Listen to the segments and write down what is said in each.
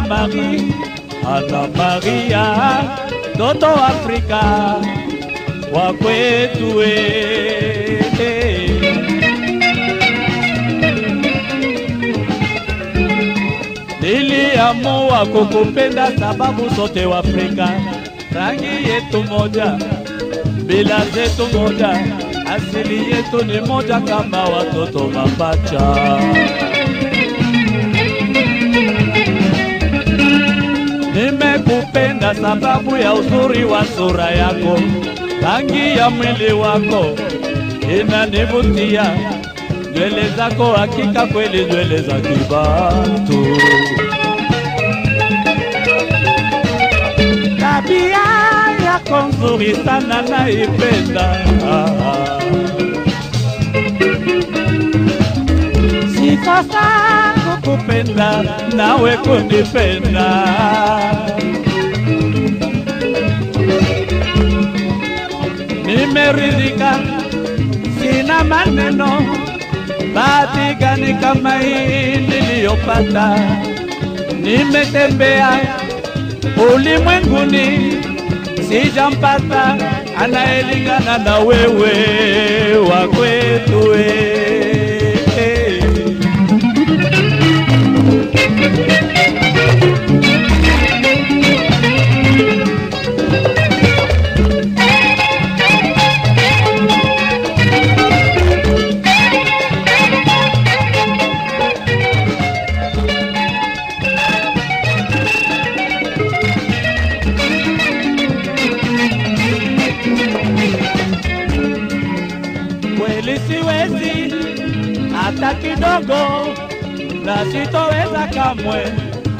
Ana Marie, Ana Maria, toto Afrika wa kwetu we. Niliamua kukupenda sababu sote wa rangi yetu moja, bila zetu moja, asili yetu ni moja kama watoto mapacha. Nimekupenda sababu ya uzuri wa sura yako, rangi ya mwili wako inanivutia, nywele zako hakika kweli nywele za kibatu. Tabia yako nzuri sana naipenda, sikosa kukupenda nawe kunipenda. Nimeridhika, sina maneno. Bahati gani kama hii niliyopata? Nimetembea ulimwenguni, sijampata anayelingana na wewe wa kwetu we. Kweli siwezi hata kidogo, na sitoweza kamwe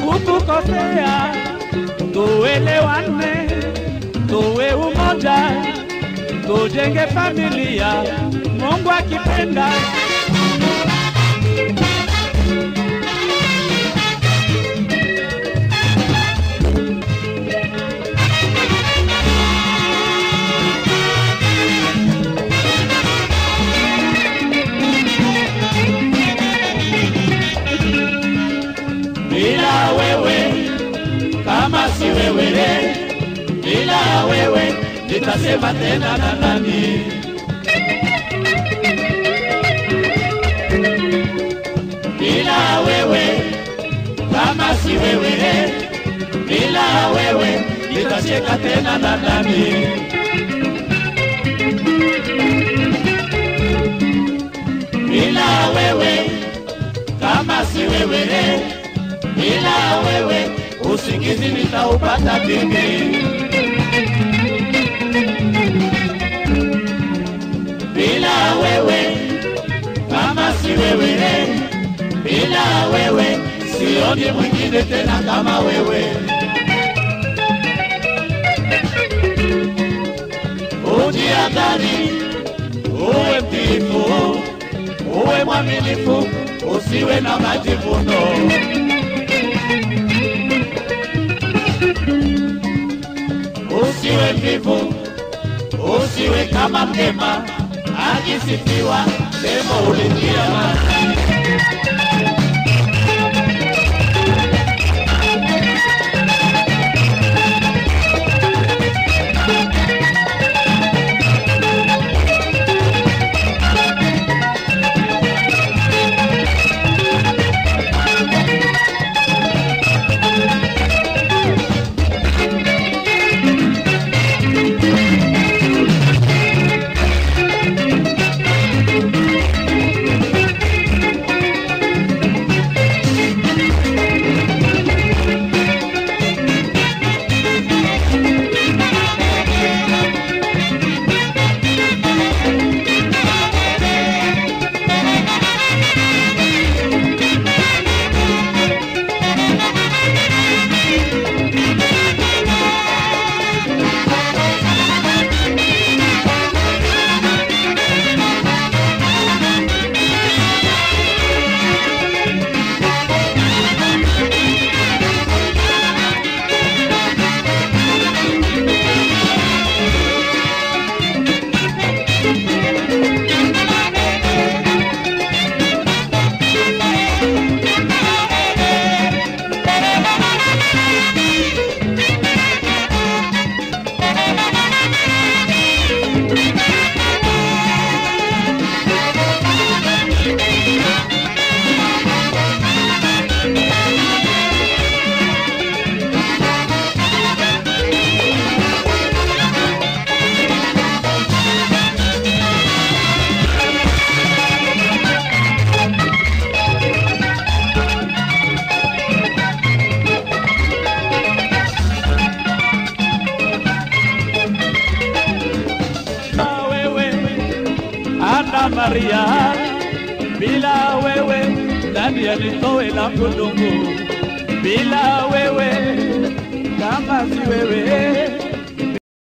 kukukosea. Tuelewane, tuwe umoja, tujenge familia, Mungu akipenda. Nitasema tena na nani? Bila wewe, kama si wewe, bila wewe nitacheka tena na nani? Bila wewe, kama si wewe bila wewe usingizi nitaupata vipi? Wewe, bila wewe sioni mwingine tena kama wewe. Ujiadhari, uwe mtiifu, uwe mwaminifu, usiwe na majivuno. usiwe mvivu, usiwe kama mgema akisifiwa de Molendía Bikira Maria, bila wewe ndani ya nitoe langu ndugu, bila wewe kama si wewe